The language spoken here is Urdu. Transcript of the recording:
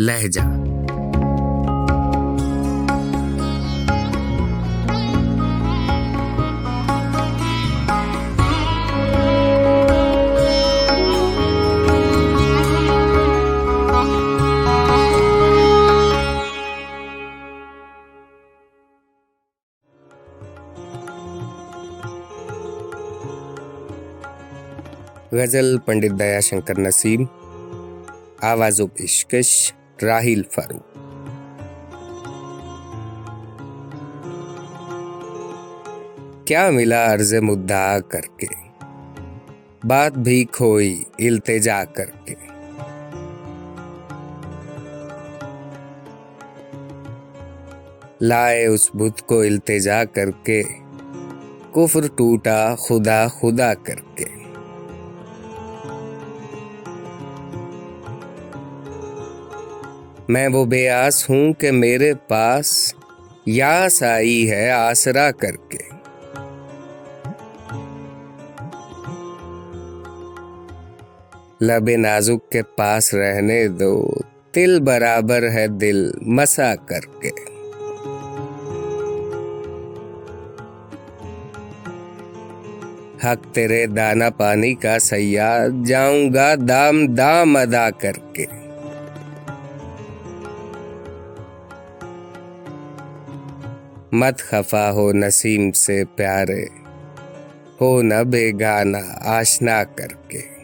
لہجہ۔ غزل پنڈت دیا شنکر نسیم آواز و پیشکش۔ راہیل فاروق۔ کیا ملا عرض مدعا کر کے؟ بات بھی کھوئی التجا کر کے۔ لائے اس بت کو التجا کر کے، کفر ٹوٹا خدا خدا کر کے۔ میں وہ بے آس ہوں کہ میرے پاس یاس آئی ہے آسرا کر کے۔ لب نازک کے پاس رہنے دو تل برابر ہے دل مسا کر کے۔ حق تیرے دانا پانی کا سیاد جاؤں گا دام دام ادا کر کے۔ مت خفا ہو نسیم سے پیارے۔ ہو نہ بے گانا آشنا کر کے۔